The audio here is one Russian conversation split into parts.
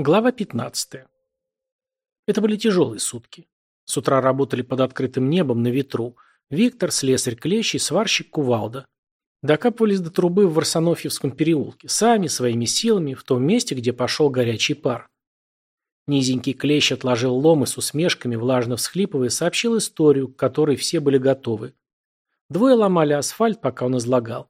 Глава 15. Это были тяжелые сутки. С утра работали под открытым небом на ветру. Виктор, слесарь клещ и сварщик кувалда. Докапывались до трубы в Варсонофьевском переулке, сами, своими силами, в том месте, где пошел горячий пар. Низенький клещ отложил ломы с усмешками, влажно всхлипывая, сообщил историю, к которой все были готовы. Двое ломали асфальт, пока он излагал.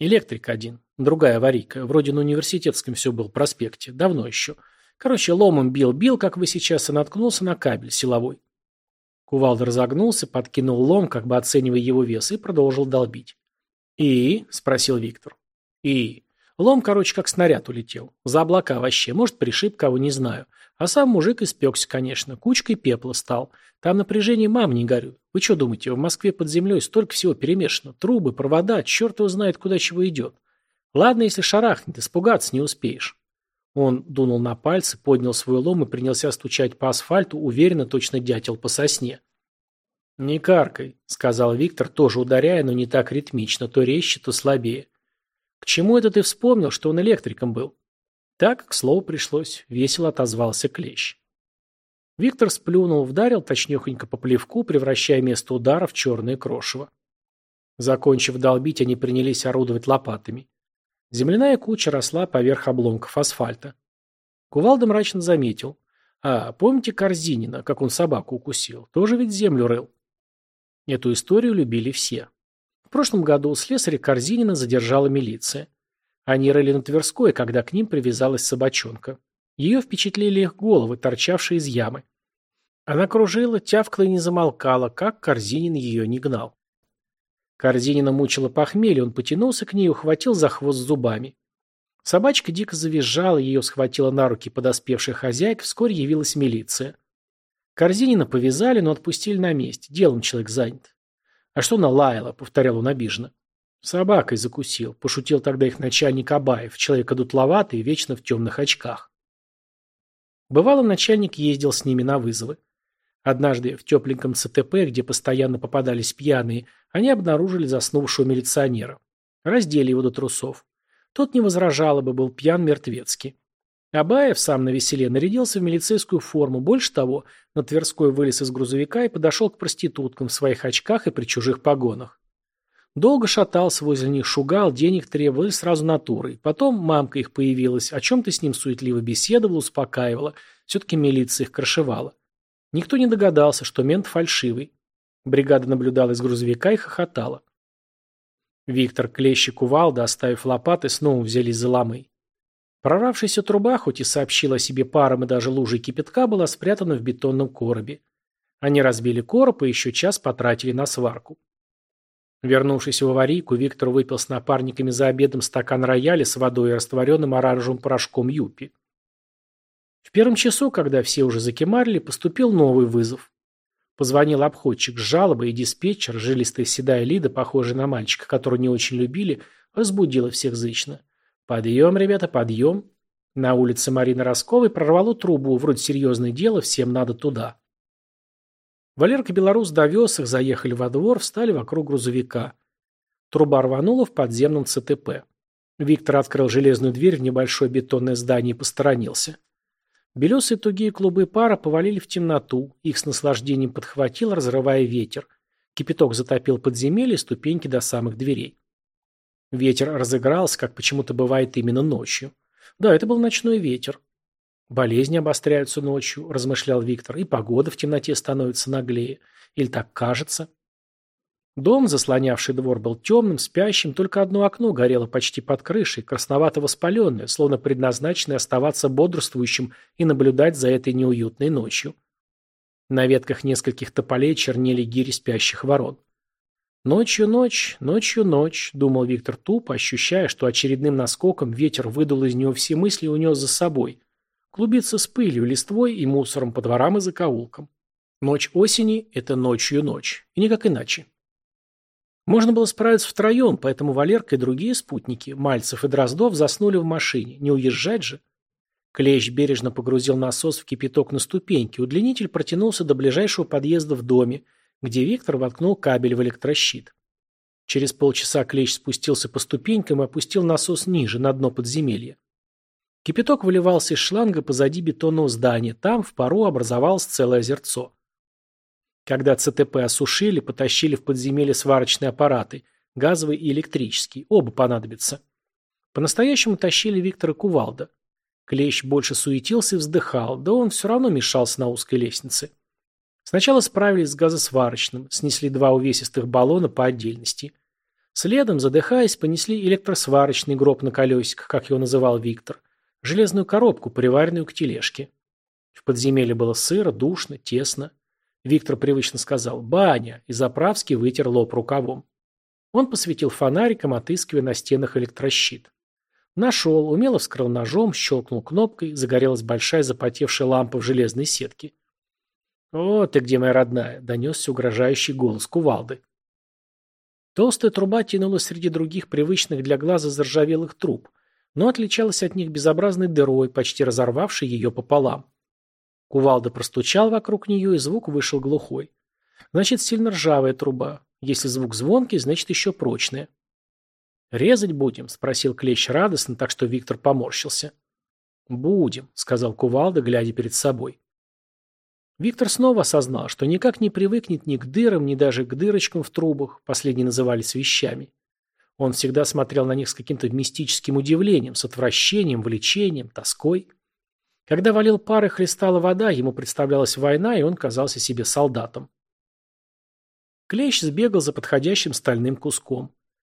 Электрик один, Другая аварийка, вроде на университетском все был проспекте, давно еще. Короче, ломом бил, бил, как вы сейчас, и наткнулся на кабель силовой. Кувалда разогнулся, подкинул лом, как бы оценивая его вес, и продолжил долбить. «И?» – спросил Виктор. «И?» Лом, короче, как снаряд улетел. За облака вообще, может, пришиб кого, не знаю. А сам мужик испекся, конечно, кучкой пепла стал. Там напряжение мам не горю. Вы что думаете, в Москве под землей столько всего перемешано? Трубы, провода, черт его знает, куда чего идет. Ладно, если шарахнет, испугаться не успеешь. Он дунул на пальцы, поднял свой лом и принялся стучать по асфальту, уверенно точно дятел по сосне. «Не каркай», — сказал Виктор, тоже ударяя, но не так ритмично, то резче, то слабее. «К чему это ты вспомнил, что он электриком был?» Так, к слову, пришлось. Весело отозвался клещ. Виктор сплюнул, вдарил точнёхонько по плевку, превращая место удара в черное крошево. Закончив долбить, они принялись орудовать лопатами. Земляная куча росла поверх обломков асфальта. Кувалда мрачно заметил. «А, помните Корзинина, как он собаку укусил? Тоже ведь землю рыл». Эту историю любили все. В прошлом году у слесаря Корзинина задержала милиция. Они рыли на Тверской, когда к ним привязалась собачонка. Ее впечатлили их головы, торчавшие из ямы. Она кружила, тявкала и не замолкала, как Корзинин ее не гнал. Корзинина мучила похмелье, он потянулся к ней и ухватил за хвост зубами. Собачка дико завизжала, ее схватила на руки подоспевшая хозяйка, вскоре явилась милиция. Корзинина повязали, но отпустили на месте, делом человек занят. «А что налаяла?» — повторял он обиженно. «Собакой закусил», — пошутил тогда их начальник Абаев, человек одутловатый и вечно в темных очках. Бывало, начальник ездил с ними на вызовы. Однажды в тепленьком ЦТП, где постоянно попадались пьяные, они обнаружили заснувшего милиционера. Раздели его до трусов. Тот не возражал, бы был пьян мертвецкий. Абаев сам на веселе нарядился в милицейскую форму. Больше того, на Тверской вылез из грузовика и подошел к проституткам в своих очках и при чужих погонах. Долго шатался возле них, шугал, денег требовал и сразу натурой. Потом мамка их появилась, о чем-то с ним суетливо беседовала, успокаивала. Все-таки милиция их крышевала. Никто не догадался, что мент фальшивый. Бригада наблюдала из грузовика и хохотала. Виктор, клещи Кувалда, оставив лопаты, снова взялись за ломы. Прорвавшаяся труба, хоть и сообщила о себе паром и даже лужей кипятка, была спрятана в бетонном коробе. Они разбили короб и еще час потратили на сварку. Вернувшись в аварийку, Виктор выпил с напарниками за обедом стакан рояля с водой и растворенным оранжевым порошком юпи. В первом часу, когда все уже закимарили, поступил новый вызов. Позвонил обходчик с жалобой, и диспетчер, жилистая седая Лида, похожая на мальчика, которую не очень любили, разбудила всех зычно. «Подъем, ребята, подъем!» На улице Марины Росковой прорвало трубу, вроде серьезное дело, всем надо туда. Валерка Белорус довез их, заехали во двор, встали вокруг грузовика. Труба рванула в подземном ЦТП. Виктор открыл железную дверь в небольшое бетонное здание и посторонился. Белесые тугие клубы пара повалили в темноту, их с наслаждением подхватил, разрывая ветер. Кипяток затопил подземелье, ступеньки до самых дверей. Ветер разыгрался, как почему-то бывает именно ночью. Да, это был ночной ветер. Болезни обостряются ночью, размышлял Виктор, и погода в темноте становится наглее. Или так кажется? Дом, заслонявший двор, был темным, спящим, только одно окно горело почти под крышей, красновато-воспаленное, словно предназначенное оставаться бодрствующим и наблюдать за этой неуютной ночью. На ветках нескольких тополей чернели гири спящих ворон. «Ночью ночь, ночью ночь», — думал Виктор тупо, ощущая, что очередным наскоком ветер выдал из него все мысли и унес за собой. клубиться с пылью, листвой и мусором по дворам и закоулкам. Ночь осени — это ночью ночь, и никак иначе. Можно было справиться втроем, поэтому Валерка и другие спутники, Мальцев и Дроздов, заснули в машине. Не уезжать же. Клещ бережно погрузил насос в кипяток на ступеньке. Удлинитель протянулся до ближайшего подъезда в доме, где Виктор воткнул кабель в электрощит. Через полчаса Клещ спустился по ступенькам и опустил насос ниже, на дно подземелья. Кипяток выливался из шланга позади бетонного здания. Там в пару образовалось целое озерцо. Когда ЦТП осушили, потащили в подземелье сварочные аппараты, газовые и электрические. оба понадобятся. По-настоящему тащили Виктора Кувалда. Клещ больше суетился и вздыхал, да он все равно мешался на узкой лестнице. Сначала справились с газосварочным, снесли два увесистых баллона по отдельности. Следом, задыхаясь, понесли электросварочный гроб на колесиках, как его называл Виктор, железную коробку, приваренную к тележке. В подземелье было сыро, душно, тесно. Виктор привычно сказал «Баня» и Заправский вытер лоб рукавом. Он посветил фонариком, отыскивая на стенах электрощит. Нашел, умело вскрыл ножом, щелкнул кнопкой, загорелась большая запотевшая лампа в железной сетке. «О, ты где, моя родная!» — донесся угрожающий голос кувалды. Толстая труба тянулась среди других привычных для глаза заржавелых труб, но отличалась от них безобразной дырой, почти разорвавшей ее пополам. Кувалда простучал вокруг нее, и звук вышел глухой. Значит, сильно ржавая труба. Если звук звонкий, значит, еще прочная. «Резать будем?» – спросил Клещ радостно, так что Виктор поморщился. «Будем», – сказал Кувалда, глядя перед собой. Виктор снова осознал, что никак не привыкнет ни к дырам, ни даже к дырочкам в трубах, последние назывались вещами. Он всегда смотрел на них с каким-то мистическим удивлением, с отвращением, влечением, тоской. Когда валил пары христалла вода, ему представлялась война, и он казался себе солдатом. Клещ сбегал за подходящим стальным куском.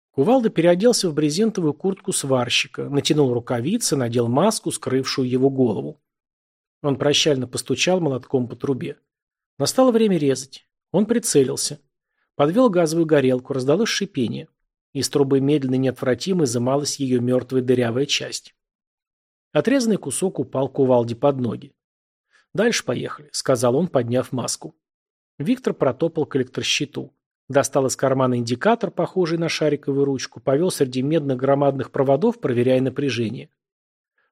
Кувалда переоделся в брезентовую куртку сварщика, натянул рукавицы, надел маску, скрывшую его голову. Он прощально постучал молотком по трубе. Настало время резать. Он прицелился. Подвел газовую горелку, раздалось шипение. Из трубы медленно и неотвратимо изымалась ее мертвая дырявая часть. Отрезанный кусок упал кувалде под ноги. «Дальше поехали», — сказал он, подняв маску. Виктор протопал к электрощиту. Достал из кармана индикатор, похожий на шариковую ручку, повел среди медных громадных проводов, проверяя напряжение.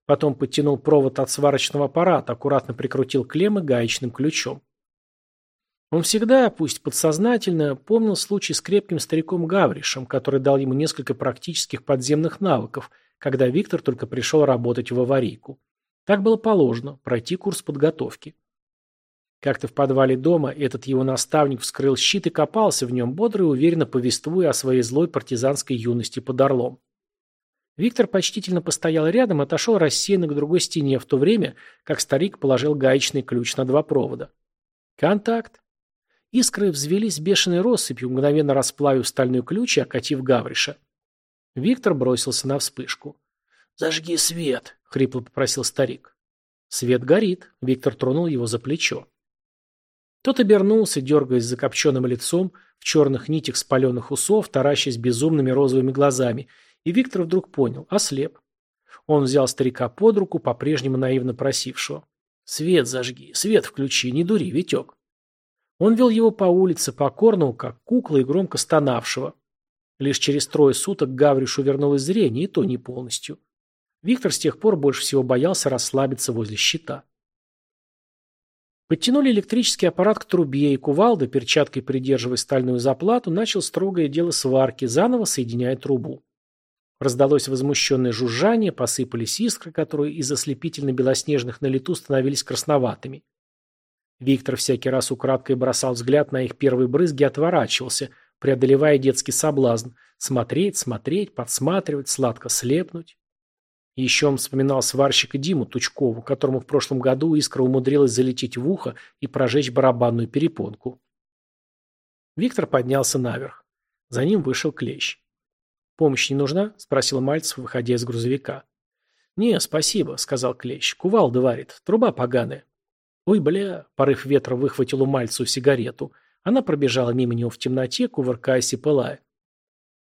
Потом подтянул провод от сварочного аппарата, аккуратно прикрутил клеммы гаечным ключом. Он всегда, пусть подсознательно, помнил случай с крепким стариком Гавришем, который дал ему несколько практических подземных навыков, когда Виктор только пришел работать в аварийку. Так было положено, пройти курс подготовки. Как-то в подвале дома этот его наставник вскрыл щит и копался в нем, бодро и уверенно повествуя о своей злой партизанской юности под Орлом. Виктор почтительно постоял рядом и отошел рассеянно к другой стене, в то время, как старик положил гаечный ключ на два провода. Контакт. Искры взвелись бешеной россыпью, мгновенно расплавив стальной ключ и окатив Гавриша. Виктор бросился на вспышку. «Зажги свет!» — хрипло попросил старик. «Свет горит!» — Виктор тронул его за плечо. Тот обернулся, дергаясь закопченным лицом, в черных нитях спаленных усов, таращась безумными розовыми глазами, и Виктор вдруг понял — ослеп. Он взял старика под руку, по-прежнему наивно просившего. «Свет зажги, свет включи, не дури, Витек!» Он вел его по улице покорного, как кукла, и громко стонавшего. Лишь через трое суток Гавришу вернулось зрение, и то не полностью. Виктор с тех пор больше всего боялся расслабиться возле щита. Подтянули электрический аппарат к трубе, и кувалда, перчаткой придерживая стальную заплату, начал строгое дело сварки, заново соединяя трубу. Раздалось возмущенное жужжание, посыпались искры, которые из ослепительно белоснежных на лету становились красноватыми. Виктор всякий раз украдкой бросал взгляд на их первые брызги и отворачивался, преодолевая детский соблазн, смотреть, смотреть, подсматривать, сладко слепнуть. Еще он вспоминал сварщика Диму Тучкову, которому в прошлом году искра умудрилась залететь в ухо и прожечь барабанную перепонку. Виктор поднялся наверх. За ним вышел клещ. «Помощь не нужна?» – спросил Мальцев, выходя из грузовика. «Не, спасибо», – сказал клещ. «Кувалда варит. Труба поганая». «Ой, бля!» – порыв ветра выхватил у Мальцева сигарету. Она пробежала мимо него в темноте, кувыркаясь и пылая.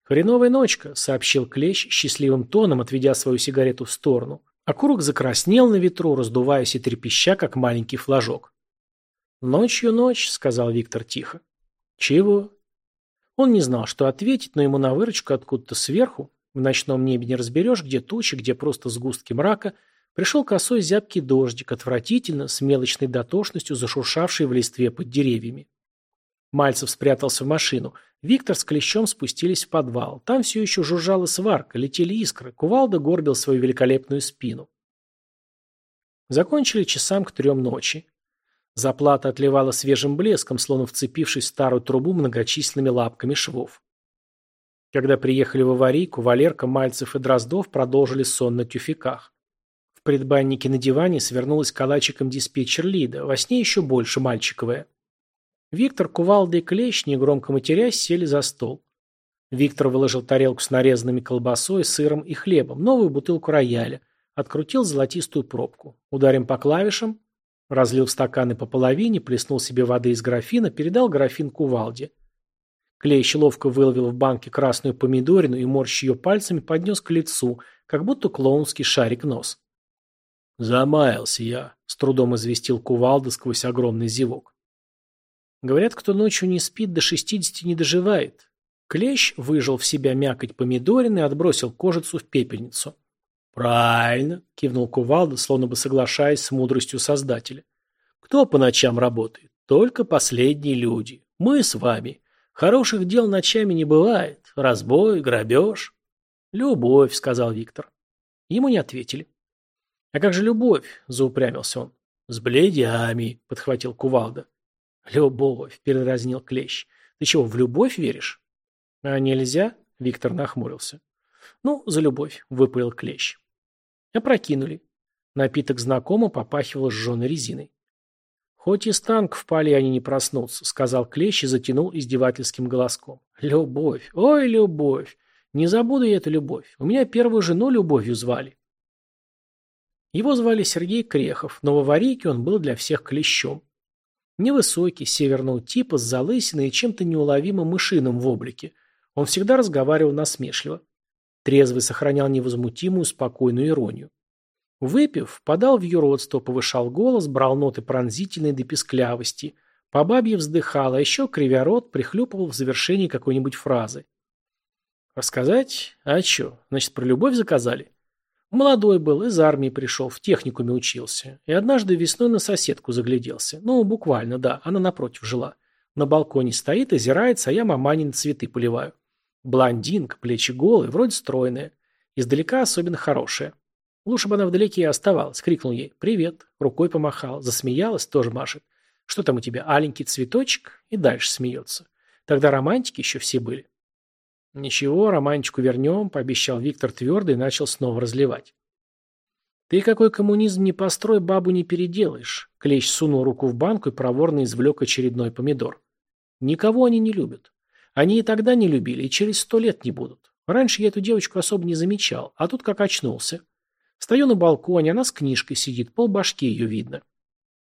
«Хреновая ночка», — сообщил Клещ счастливым тоном, отведя свою сигарету в сторону. Окурок закраснел на ветру, раздуваясь и трепеща, как маленький флажок. «Ночью ночь», — сказал Виктор тихо. «Чего?» Он не знал, что ответить, но ему на выручку откуда-то сверху, в ночном небе не разберешь, где тучи, где просто сгустки мрака, пришел косой зябкий дождик, отвратительно, с мелочной дотошностью зашуршавший в листве под деревьями. Мальцев спрятался в машину. Виктор с Клещом спустились в подвал. Там все еще жужжала сварка, летели искры. Кувалда горбил свою великолепную спину. Закончили часам к трем ночи. Заплата отливала свежим блеском, словно вцепившись в старую трубу многочисленными лапками швов. Когда приехали в аварийку, Валерка, Мальцев и Дроздов продолжили сон на тюфяках. В предбаннике на диване свернулась калачиком диспетчер Лида, во сне еще больше мальчиковая. Виктор кувал и клещ негромко матерясь сели за стол. Виктор выложил тарелку с нарезанными колбасой, сыром и хлебом, новую бутылку рояля, открутил золотистую пробку. Ударим по клавишам, разлил в стаканы по половине, плеснул себе воды из графина, передал графин кувалде. Клещ ловко выловил в банке красную помидорину и, морщ ее пальцами, поднес к лицу, как будто клоунский шарик нос. «Замаялся я», — с трудом известил кувалда сквозь огромный зевок. Говорят, кто ночью не спит, до 60 не доживает. Клещ выжил в себя мякоть помидорин и отбросил кожицу в пепельницу. «Правильно», — кивнул кувалда, словно бы соглашаясь с мудростью Создателя. «Кто по ночам работает? Только последние люди. Мы с вами. Хороших дел ночами не бывает. Разбой, грабеж». «Любовь», — сказал Виктор. Ему не ответили. «А как же любовь?» — заупрямился он. «С бледями», — подхватил кувалда. «Любовь», — передразнил Клещ. «Ты чего, в любовь веришь?» «А нельзя?» — Виктор нахмурился. «Ну, за любовь», — выпалил Клещ. Опрокинули. Напиток знакомо попахивал сжженной резиной. «Хоть из танков пали они не проснутся», — сказал Клещ и затянул издевательским голоском. «Любовь! Ой, любовь! Не забуду я эту любовь. У меня первую жену любовью звали». Его звали Сергей Крехов, но в аварийке он был для всех клещом. Невысокий, северного типа, с залысиной и чем-то неуловимо мышиным в облике. Он всегда разговаривал насмешливо. Трезвый сохранял невозмутимую, спокойную иронию. Выпив, впадал в юродство, повышал голос, брал ноты пронзительной до песклявости. По бабье вздыхал, а еще, кривя рот, прихлюпывал в завершении какой-нибудь фразы. «Рассказать? А чё? Значит, про любовь заказали?» Молодой был, из армии пришел, в техникуме учился. И однажды весной на соседку загляделся. Ну, буквально, да, она напротив жила. На балконе стоит, озирается, а я маманин цветы поливаю. Блондинка, плечи голые, вроде стройная. Издалека особенно хорошая. Лучше бы она вдалеке и оставалась. Крикнул ей «Привет», рукой помахал, засмеялась, тоже машет. «Что там у тебя, аленький цветочек?» И дальше смеется. Тогда романтики еще все были. Ничего, Романчику вернем, пообещал Виктор твердо и начал снова разливать. Ты какой коммунизм не построй, бабу не переделаешь. Клещ сунул руку в банку и проворно извлек очередной помидор. Никого они не любят. Они и тогда не любили, и через сто лет не будут. Раньше я эту девочку особо не замечал, а тут как очнулся. Стою на балконе, она с книжкой сидит, полбашки ее видно.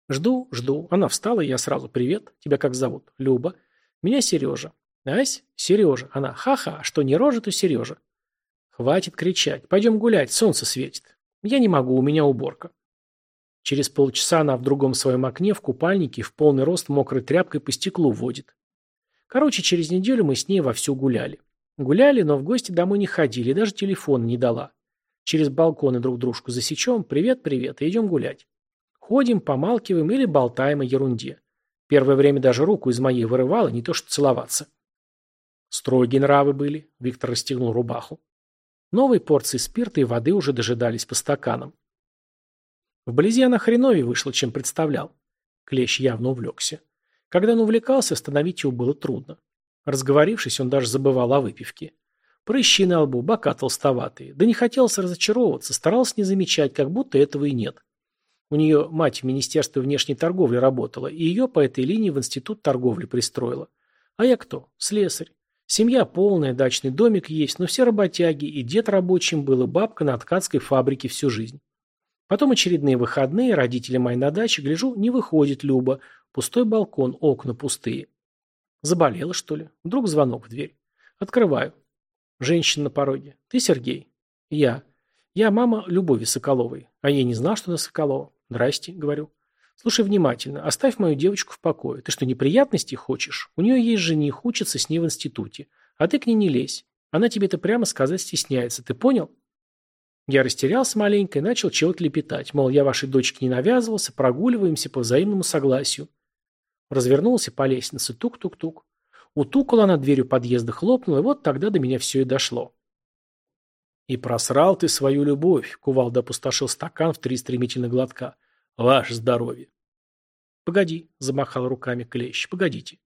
Жду, жду. Она встала, и я сразу «Привет. Тебя как зовут?» «Люба». «Меня Сережа». Настя, Сережа, она, ха-ха, что не рожа, то Сережа. Хватит кричать, пойдем гулять, солнце светит. Я не могу, у меня уборка. Через полчаса она в другом своем окне, в купальнике, в полный рост мокрой тряпкой по стеклу водит. Короче, через неделю мы с ней вовсю гуляли. Гуляли, но в гости домой не ходили, даже телефона не дала. Через балконы друг дружку засечем, привет-привет, идем гулять. Ходим, помалкиваем или болтаем о ерунде. Первое время даже руку из моей вырывала, не то что целоваться. Строгие нравы были. Виктор расстегнул рубаху. Новые порции спирта и воды уже дожидались по стаканам. Вблизи она хреновее вышла, чем представлял. Клещ явно увлекся. Когда он увлекался, остановить его было трудно. Разговорившись, он даже забывал о выпивке. Прыщи на лбу, бока толстоватые. Да не хотелось разочаровываться, старался не замечать, как будто этого и нет. У нее мать в Министерстве внешней торговли работала, и ее по этой линии в Институт торговли пристроила. А я кто? Слесарь. Семья полная, дачный домик есть, но все работяги, и дед рабочим был, и бабка на ткацкой фабрике всю жизнь. Потом очередные выходные, родители мои на даче, гляжу, не выходит Люба. Пустой балкон, окна пустые. Заболела, что ли? Вдруг звонок в дверь. Открываю. Женщина на пороге. Ты Сергей? Я. Я мама Любови Соколовой. А я не знал, что она Соколова. Здрасте, говорю. Слушай внимательно. Оставь мою девочку в покое. Ты что, неприятностей хочешь? У нее есть жених, учится с ней в институте. А ты к ней не лезь. Она тебе это прямо сказать стесняется. Ты понял? Я растерялся маленько и начал чего-то лепетать. Мол, я вашей дочке не навязывался, прогуливаемся по взаимному согласию. Развернулся по лестнице. Тук-тук-тук. Утукала она дверью подъезда хлопнула, и вот тогда до меня все и дошло. «И просрал ты свою любовь», — кувалда опустошил стакан в три стремительных глотка. Ваше здоровье. Погоди, замахал руками клещ, погодите.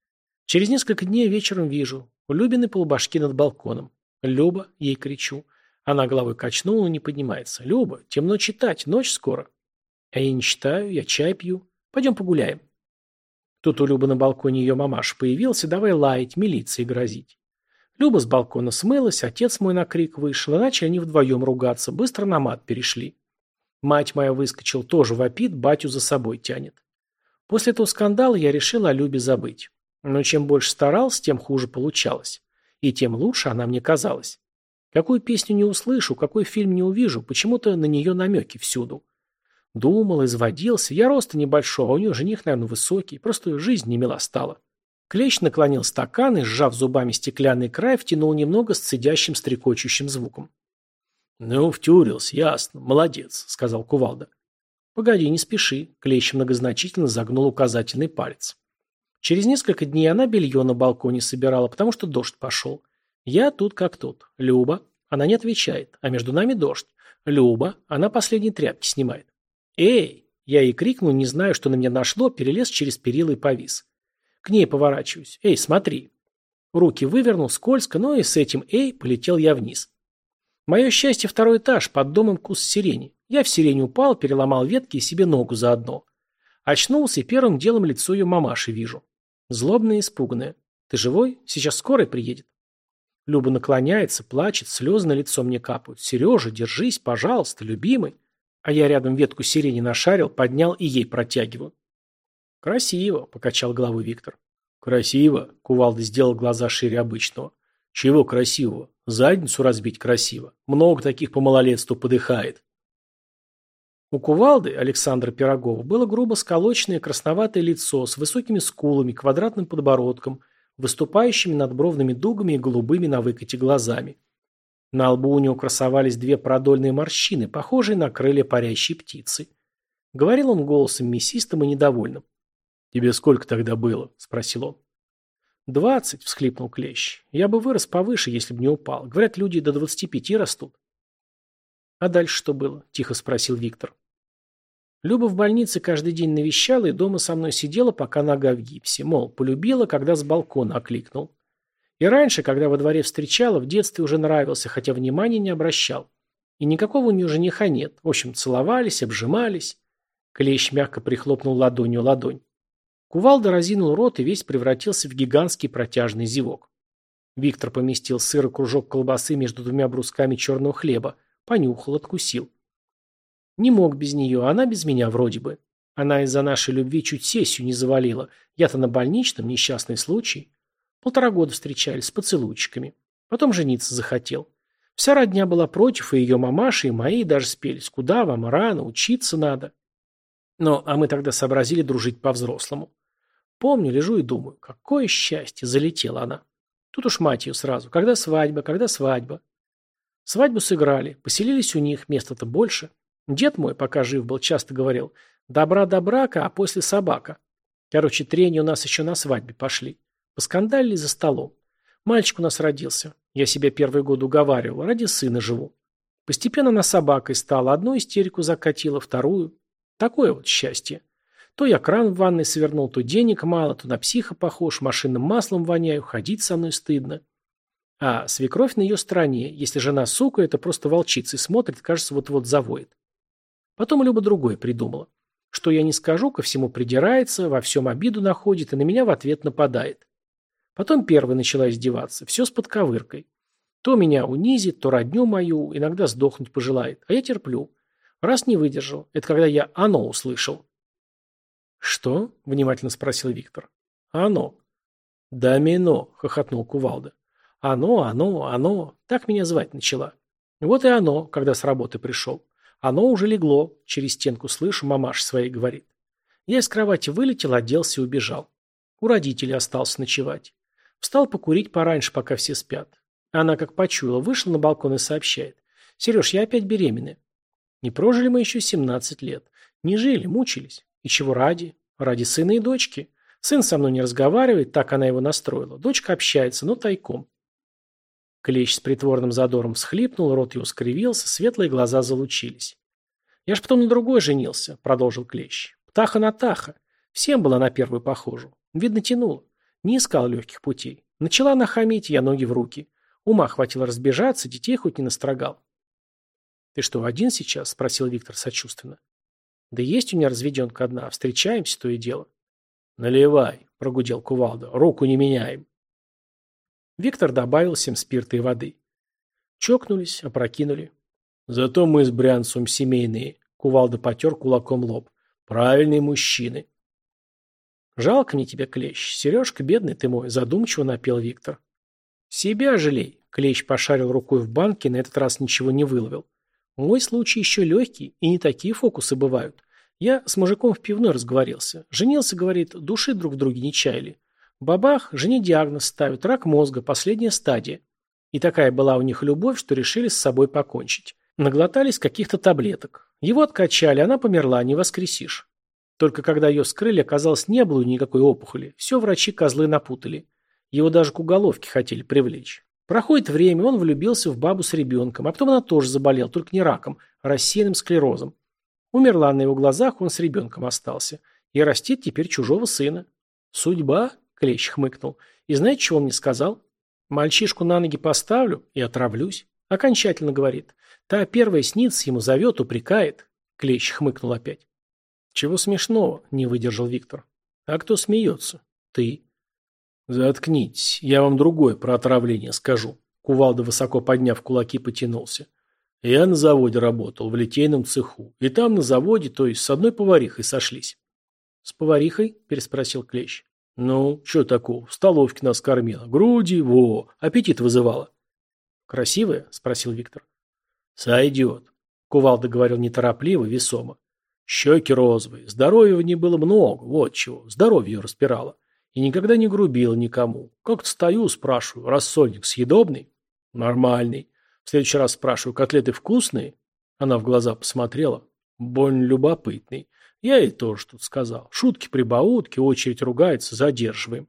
Через несколько дней вечером вижу. Любины полубашки над балконом. Люба, ей кричу. Она головой качнула, но не поднимается. Люба, темно читать, ночь скоро. А я не читаю, я чай пью. Пойдем погуляем. Тут у Любы на балконе ее мамаш появился, давай лаять, милиции грозить. Люба с балкона смылась, отец мой на крик вышел, и начали они вдвоем ругаться, быстро на мат перешли. Мать моя выскочил тоже вопит, батю за собой тянет. После этого скандала я решил о Любе забыть. Но чем больше старался, тем хуже получалось. И тем лучше она мне казалась. Какую песню не услышу, какой фильм не увижу, почему-то на нее намеки всюду. Думал, изводился, я роста небольшого, а у нее жених, наверное, высокий, просто жизнь не мила стала. Клещ наклонил стакан и, сжав зубами стеклянный край, втянул немного с цедящим стрекочущим звуком. «Ну, втюрился, ясно. Молодец», — сказал кувалда. «Погоди, не спеши», — клещ многозначительно загнул указательный палец. Через несколько дней она белье на балконе собирала, потому что дождь пошел. Я тут как тут. Люба. Она не отвечает. А между нами дождь. Люба. Она последние тряпки снимает. «Эй!» Я ей крикнул, не знаю, что на меня нашло, перелез через перила и повис. К ней поворачиваюсь. «Эй, смотри!» Руки вывернул, скользко, но и с этим «эй» полетел я вниз. Мое счастье второй этаж, под домом куст сирени. Я в сирень упал, переломал ветки и себе ногу заодно. Очнулся и первым делом лицо ее мамаши вижу. Злобная и испуганная. Ты живой? Сейчас скорая приедет. Люба наклоняется, плачет, слезы на лицо мне капают. Сережа, держись, пожалуйста, любимый. А я рядом ветку сирени нашарил, поднял и ей протягиваю. Красиво, покачал головой Виктор. Красиво, кувалда сделал глаза шире обычного. Чего красивого? Задницу разбить красиво. Много таких по малолетству подыхает. У кувалды Александра Пирогова было грубо сколоченное красноватое лицо с высокими скулами, квадратным подбородком, выступающими над бровными дугами и голубыми на выкате глазами. На лбу у него красовались две продольные морщины, похожие на крылья парящей птицы. Говорил он голосом мясистым и недовольным. «Тебе сколько тогда было?» – спросил он. «Двадцать!» — всхлипнул Клещ. «Я бы вырос повыше, если бы не упал. Говорят, люди до двадцати пяти растут». «А дальше что было?» — тихо спросил Виктор. Люба в больнице каждый день навещала и дома со мной сидела, пока нога в гипсе. Мол, полюбила, когда с балкона окликнул. И раньше, когда во дворе встречала, в детстве уже нравился, хотя внимания не обращал. И никакого у нее жениха нет. В общем, целовались, обжимались. Клещ мягко прихлопнул ладонью ладонь. Кувалда разинул рот и весь превратился в гигантский протяжный зевок. Виктор поместил сыр и кружок колбасы между двумя брусками черного хлеба, понюхал, откусил. Не мог без нее, она без меня вроде бы. Она из-за нашей любви чуть сессию не завалила. Я-то на больничном, несчастный случай. Полтора года встречались с поцелуйчиками. Потом жениться захотел. Вся родня была против, и ее мамаши, и мои даже спелись. Куда вам, рано, учиться надо. Но, а мы тогда сообразили дружить по-взрослому. Помню, лежу и думаю, какое счастье, залетела она. Тут уж мать ее сразу. Когда свадьба, когда свадьба. Свадьбу сыграли, поселились у них, места-то больше. Дед мой, пока жив был, часто говорил, добра до брака, а после собака. Короче, трения у нас еще на свадьбе пошли. Поскандалили за столом. Мальчик у нас родился. Я себя первый год уговаривал, ради сына живу. Постепенно она собакой стала, одну истерику закатила, вторую. Такое вот счастье. То я кран в ванной свернул, то денег мало, то на психа похож, машинным маслом воняю, ходить со мной стыдно. А свекровь на ее стороне. Если жена сука, это просто волчица и смотрит, кажется, вот-вот завоет. Потом Люба другое придумала. Что я не скажу, ко всему придирается, во всем обиду находит и на меня в ответ нападает. Потом первая начала издеваться, все с подковыркой. То меня унизит, то родню мою, иногда сдохнуть пожелает, а я терплю раз не выдержал. Это когда я «оно» услышал». «Что?» – внимательно спросил Виктор. «Оно». «Домино», – хохотнул Кувалда. «Оно, оно, оно». Так меня звать начала. Вот и оно, когда с работы пришел. Оно уже легло. Через стенку слышу, мамаш своей говорит. Я из кровати вылетел, оделся и убежал. У родителей остался ночевать. Встал покурить пораньше, пока все спят. Она, как почуяла, вышла на балкон и сообщает. «Сереж, я опять беременна». Не прожили мы еще 17 лет. Не жили, мучились. И чего ради? Ради сына и дочки. Сын со мной не разговаривает, так она его настроила. Дочка общается, но тайком. Клещ с притворным задором всхлипнул, рот его скривился, светлые глаза залучились. «Я ж потом на другой женился», — продолжил Клещ. «Птаха на таха. Всем была на первую похожу. Видно, тянула. Не искал легких путей. Начала нахамить, я ноги в руки. Ума хватило разбежаться, детей хоть не настрогал. «Ты что, один сейчас?» – спросил Виктор сочувственно. «Да есть у меня разведенка одна. Встречаемся, то и дело». «Наливай», – прогудел кувалда. «Руку не меняем». Виктор добавил всем спирта и воды. Чокнулись, опрокинули. «Зато мы с Брянцем семейные», – кувалда потер кулаком лоб. «Правильные мужчины». «Жалко мне тебя, Клещ. Сережка, бедный ты мой», – задумчиво напел Виктор. «Себя жалей», – Клещ пошарил рукой в банке на этот раз ничего не выловил. Мой случай еще легкий, и не такие фокусы бывают. Я с мужиком в пивной разговорился. Женился, говорит, души друг в друге не чаяли. Бабах, жене диагноз ставят, рак мозга, последняя стадия. И такая была у них любовь, что решили с собой покончить. Наглотались каких-то таблеток. Его откачали, она померла, не воскресишь. Только когда ее скрыли, оказалось, не было никакой опухоли. Все врачи козлы напутали. Его даже к уголовке хотели привлечь. Проходит время, он влюбился в бабу с ребенком, а потом она тоже заболела, только не раком, а рассеянным склерозом. Умерла на его глазах, он с ребенком остался. И растит теперь чужого сына. «Судьба?» – Клещ хмыкнул. «И знаете, чего он мне сказал? Мальчишку на ноги поставлю и отравлюсь». Окончательно говорит. Та первая снится, ему зовет, упрекает. Клещ хмыкнул опять. «Чего смешного?» – не выдержал Виктор. «А кто смеется?» «Ты». «Заткнитесь, я вам другое про отравление скажу». Кувалда, высоко подняв кулаки, потянулся. «Я на заводе работал, в литейном цеху. И там на заводе, то есть с одной поварихой сошлись». «С поварихой?» – переспросил Клещ. «Ну, что такого? В столовке нас кормила. Груди, во, аппетит вызывала». «Красивая?» – спросил Виктор. «Сойдет», – Кувалда говорил неторопливо, весомо. «Щеки розовые. Здоровья в ней было много, вот чего. Здоровье распирало и никогда не грубил никому. Как стою, спрашиваю, рассольник съедобный? Нормальный. В следующий раз спрашиваю, котлеты вкусные? Она в глаза посмотрела. Больно любопытный. Я ей тоже тут сказал. Шутки, прибаутки, очередь ругается, задерживаем.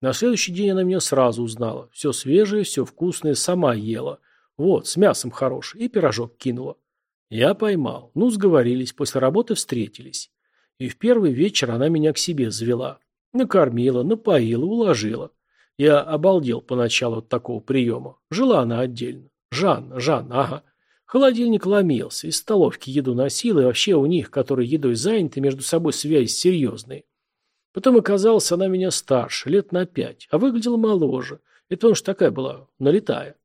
На следующий день она меня сразу узнала. Все свежее, все вкусное, сама ела. Вот, с мясом хороший И пирожок кинула. Я поймал. Ну, сговорились, после работы встретились. И в первый вечер она меня к себе завела накормила, напоила, уложила. Я обалдел поначалу от такого приема. Жила она отдельно. Жан, Жан, ага. Холодильник ломился, из столовки еду носила, и вообще у них, которые едой заняты, между собой связь серьезные. Потом оказалось, она меня старше, лет на пять, а выглядела моложе. Это он ж такая была, налетая.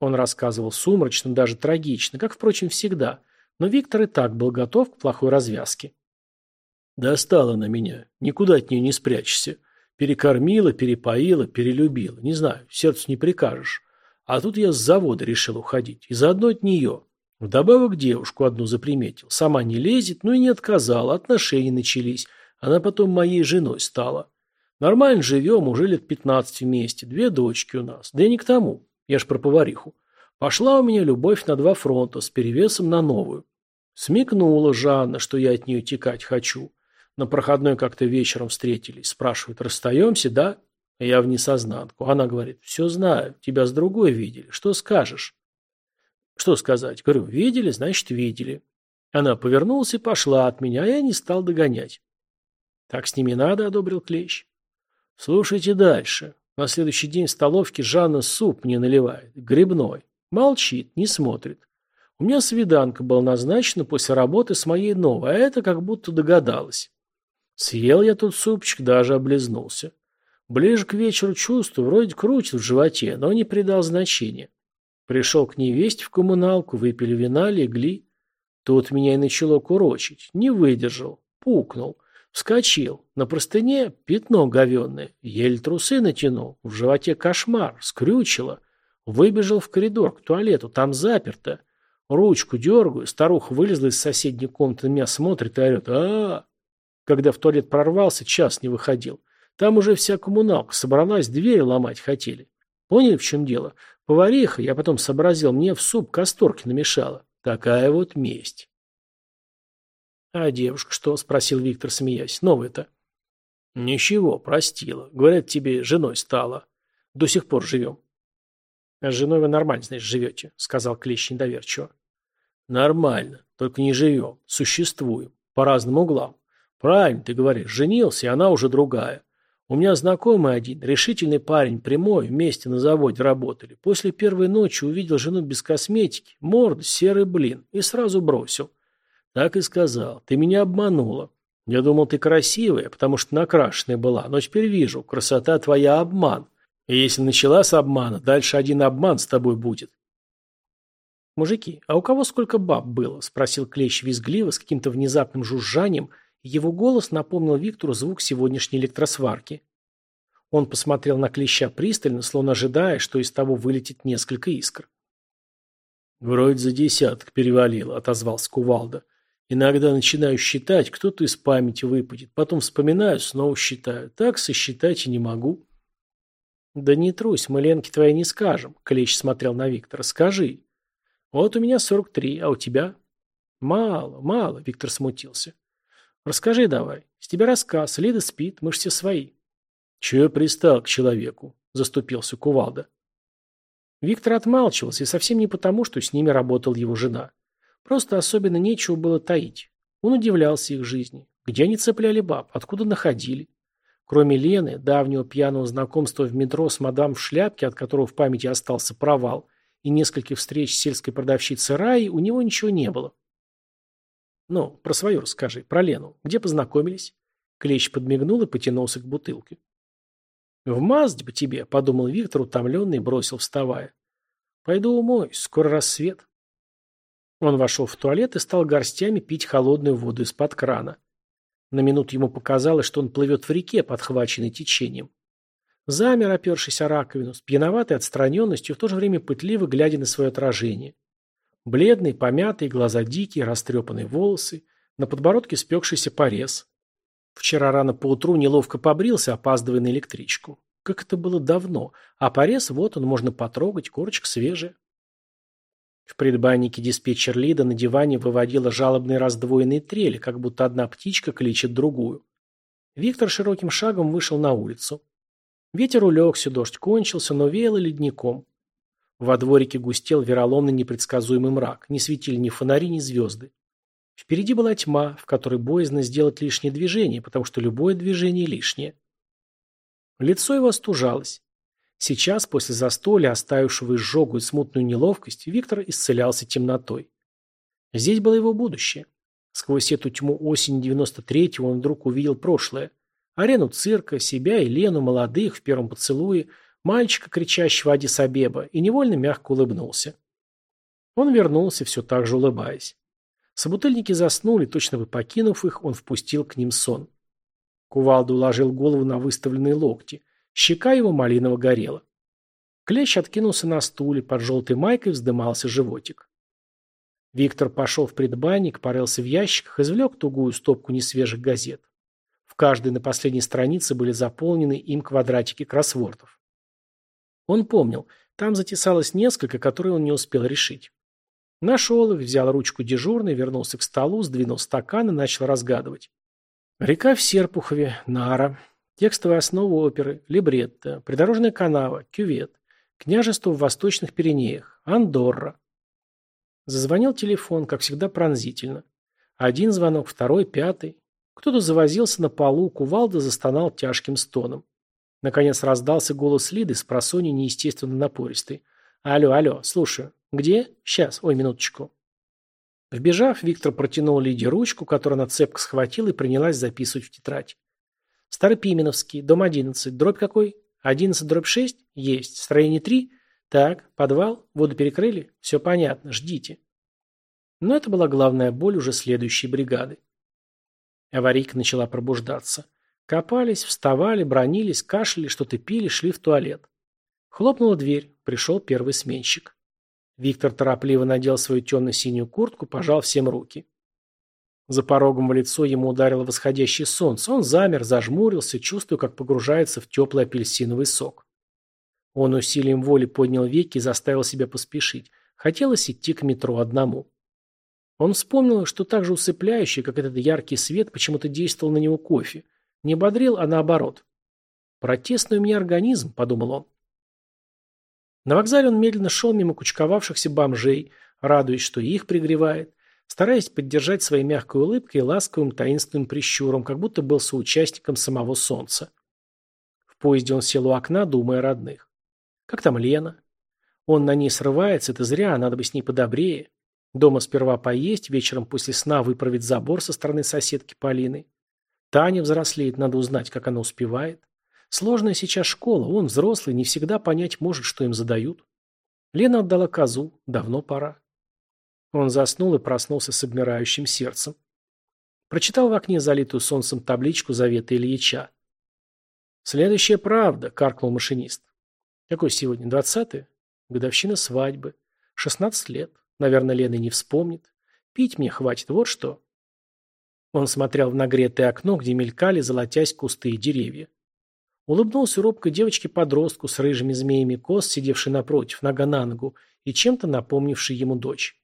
Он рассказывал сумрачно, даже трагично, как, впрочем, всегда. Но Виктор и так был готов к плохой развязке. Достала на меня. Никуда от нее не спрячешься. Перекормила, перепоила, перелюбила. Не знаю, сердцу не прикажешь. А тут я с завода решил уходить. И заодно от нее. Вдобавок девушку одну заприметил. Сама не лезет, но и не отказала. Отношения начались. Она потом моей женой стала. Нормально живем, уже лет 15 вместе. Две дочки у нас. Да и не к тому. Я ж про повариху. Пошла у меня любовь на два фронта, с перевесом на новую. Смекнула Жанна, что я от нее текать хочу. На проходной как-то вечером встретились. Спрашивают, расстаемся, да? А я в несознанку. Она говорит, все знаю, тебя с другой видели. Что скажешь? Что сказать? Говорю, видели, значит, видели. Она повернулась и пошла от меня, а я не стал догонять. Так с ними надо, одобрил Клещ. Слушайте дальше. На следующий день в столовке Жанна суп мне наливает, грибной. Молчит, не смотрит. У меня свиданка была назначена после работы с моей новой, а это как будто догадалась. Съел я тут супчик, даже облизнулся. Ближе к вечеру чувствую, вроде крутит в животе, но не придал значения. Пришел к невесте в коммуналку, выпили вина, легли. Тут меня и начало курочить. Не выдержал. Пукнул. Вскочил. На простыне пятно говенное. Еле трусы натянул. В животе кошмар. Скрючило. Выбежал в коридор, к туалету. Там заперто. Ручку дергаю. Старуха вылезла из соседней комнаты на меня смотрит и орет. а, -а, -а когда в туалет прорвался, час не выходил. Там уже вся коммуналка собралась, двери ломать хотели. Поняли, в чем дело? Повариха, я потом сообразил, мне в суп касторки намешала. Такая вот месть. А девушка что? Спросил Виктор, смеясь. Новая-то? Ничего, простила. Говорят, тебе женой стала. До сих пор живем. А с женой вы нормально, значит, живете, сказал Клещ недоверчиво. Нормально, только не живем, существуем, по разным углам. Правильно ты говоришь, женился, и она уже другая. У меня знакомый один, решительный парень, прямой, вместе на заводе работали. После первой ночи увидел жену без косметики, морд, серый блин, и сразу бросил. Так и сказал, ты меня обманула. Я думал, ты красивая, потому что накрашенная была, но теперь вижу, красота твоя обман. И если начала с обмана, дальше один обман с тобой будет. «Мужики, а у кого сколько баб было?» – спросил Клещ визгливо, с каким-то внезапным жужжанием – его голос напомнил Виктору звук сегодняшней электросварки. Он посмотрел на клеща пристально, словно ожидая, что из того вылетит несколько искр. «Вроде за десяток перевалил», — отозвался Кувалда. «Иногда начинаю считать, кто-то из памяти выпадет. Потом вспоминаю, снова считаю. Так сосчитать и не могу». «Да не трусь, мы Ленке твоей не скажем», — Клещ смотрел на Виктора. «Скажи». «Вот у меня сорок три, а у тебя?» «Мало, мало», — Виктор смутился. Расскажи давай. С тебя рассказ. Лида спит, мы ж все свои. Чего пристал к человеку? Заступился кувалда. Виктор отмалчивался, и совсем не потому, что с ними работал его жена. Просто особенно нечего было таить. Он удивлялся их жизни. Где они цепляли баб? Откуда находили? Кроме Лены, давнего пьяного знакомства в метро с мадам в шляпке, от которого в памяти остался провал, и нескольких встреч с сельской продавщицы Раи, у него ничего не было. Ну, про свою расскажи, про Лену. Где познакомились?» Клещ подмигнул и потянулся к бутылке. В мазде бы тебе», — подумал Виктор, утомленный, бросил, вставая. «Пойду умой, скоро рассвет». Он вошел в туалет и стал горстями пить холодную воду из-под крана. На минуту ему показалось, что он плывет в реке, подхваченный течением. Замер, опершись о раковину, с пьяноватой отстраненностью, в то же время пытливо глядя на свое отражение. Бледный, помятый, глаза дикие, растрепанные волосы, на подбородке спекшийся порез. Вчера рано поутру неловко побрился, опаздывая на электричку. Как это было давно. А порез, вот он, можно потрогать, корочка свежая. В предбаннике диспетчер Лида на диване выводила жалобные раздвоенные трели, как будто одна птичка кличет другую. Виктор широким шагом вышел на улицу. Ветер улегся, дождь кончился, но веяло ледником. Во дворике густел вероломный непредсказуемый мрак. Ни светили ни фонари, ни звезды. Впереди была тьма, в которой боязно сделать лишнее движение, потому что любое движение лишнее. Лицо его остужалось. Сейчас, после застолья, оставившего изжогу и смутную неловкость, Виктор исцелялся темнотой. Здесь было его будущее. Сквозь эту тьму осени 93-го он вдруг увидел прошлое. Арену цирка, себя и Лену, молодых, в первом поцелуе – Мальчика кричащего Адис Абеба, и невольно мягко улыбнулся. Он вернулся, все так же улыбаясь. Собутыльники заснули, точно бы покинув их, он впустил к ним сон. Кувалда уложил голову на выставленные локти. Щека его малиново горела. Клещ откинулся на стуле, под желтой майкой вздымался животик. Виктор пошел в предбанник, порылся в ящиках, извлек тугую стопку несвежих газет. В каждой на последней странице были заполнены им квадратики кроссвордов. Он помнил, там затесалось несколько, которые он не успел решить. Нашел их, взял ручку дежурной, вернулся к столу, сдвинул стакан и начал разгадывать. Река в Серпухове, Нара, текстовая основа оперы, либретто, придорожная канава, кювет, княжество в Восточных Пиренеях, Андорра. Зазвонил телефон, как всегда пронзительно. Один звонок, второй, пятый. Кто-то завозился на полу, кувалда застонал тяжким стоном. Наконец раздался голос Лиды с просони неестественно напористый. «Алло, алло, слушаю. Где? Сейчас. Ой, минуточку». Вбежав, Виктор протянул Лиде ручку, которую она цепко схватила и принялась записывать в тетрадь. Старый Пименовский, дом 11, дробь какой? 11 дробь шесть. Есть. Строение три. Так, подвал, воду перекрыли? Все понятно, ждите». Но это была главная боль уже следующей бригады. Аварийка начала пробуждаться. Копались, вставали, бронились, кашляли, что-то пили, шли в туалет. Хлопнула дверь. Пришел первый сменщик. Виктор торопливо надел свою темно-синюю куртку, пожал всем руки. За порогом в лицо ему ударило восходящее солнце. Он замер, зажмурился, чувствуя, как погружается в теплый апельсиновый сок. Он усилием воли поднял веки и заставил себя поспешить. Хотелось идти к метро одному. Он вспомнил, что так же усыпляющий, как этот яркий свет, почему-то действовал на него кофе – не бодрил, а наоборот. «Протестный у меня организм», — подумал он. На вокзале он медленно шел мимо кучковавшихся бомжей, радуясь, что их пригревает, стараясь поддержать своей мягкой улыбкой и ласковым таинственным прищуром, как будто был соучастником самого солнца. В поезде он сел у окна, думая о родных. «Как там Лена?» «Он на ней срывается, это зря, надо бы с ней подобрее». Дома сперва поесть, вечером после сна выправить забор со стороны соседки Полины. Таня взрослеет, надо узнать, как она успевает. Сложная сейчас школа, он взрослый, не всегда понять может, что им задают. Лена отдала козу, давно пора. Он заснул и проснулся с обмирающим сердцем. Прочитал в окне залитую солнцем табличку завета Ильича. «Следующая правда», — каркнул машинист. «Какой сегодня? Двадцатый? Годовщина свадьбы. Шестнадцать лет. Наверное, Лена не вспомнит. Пить мне хватит, вот что». Он смотрел в нагретое окно, где мелькали, золотясь кусты и деревья. Улыбнулся робко девочке-подростку с рыжими змеями кос, сидевшей напротив, нога на ногу, и чем-то напомнившей ему дочь.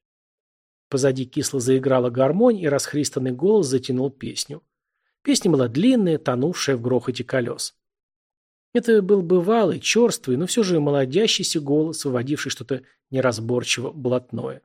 Позади кисло заиграла гармонь, и расхристанный голос затянул песню. Песня была длинная, тонувшая в грохоте колес. Это был бывалый, черствый, но все же молодящийся голос, выводивший что-то неразборчиво блатное.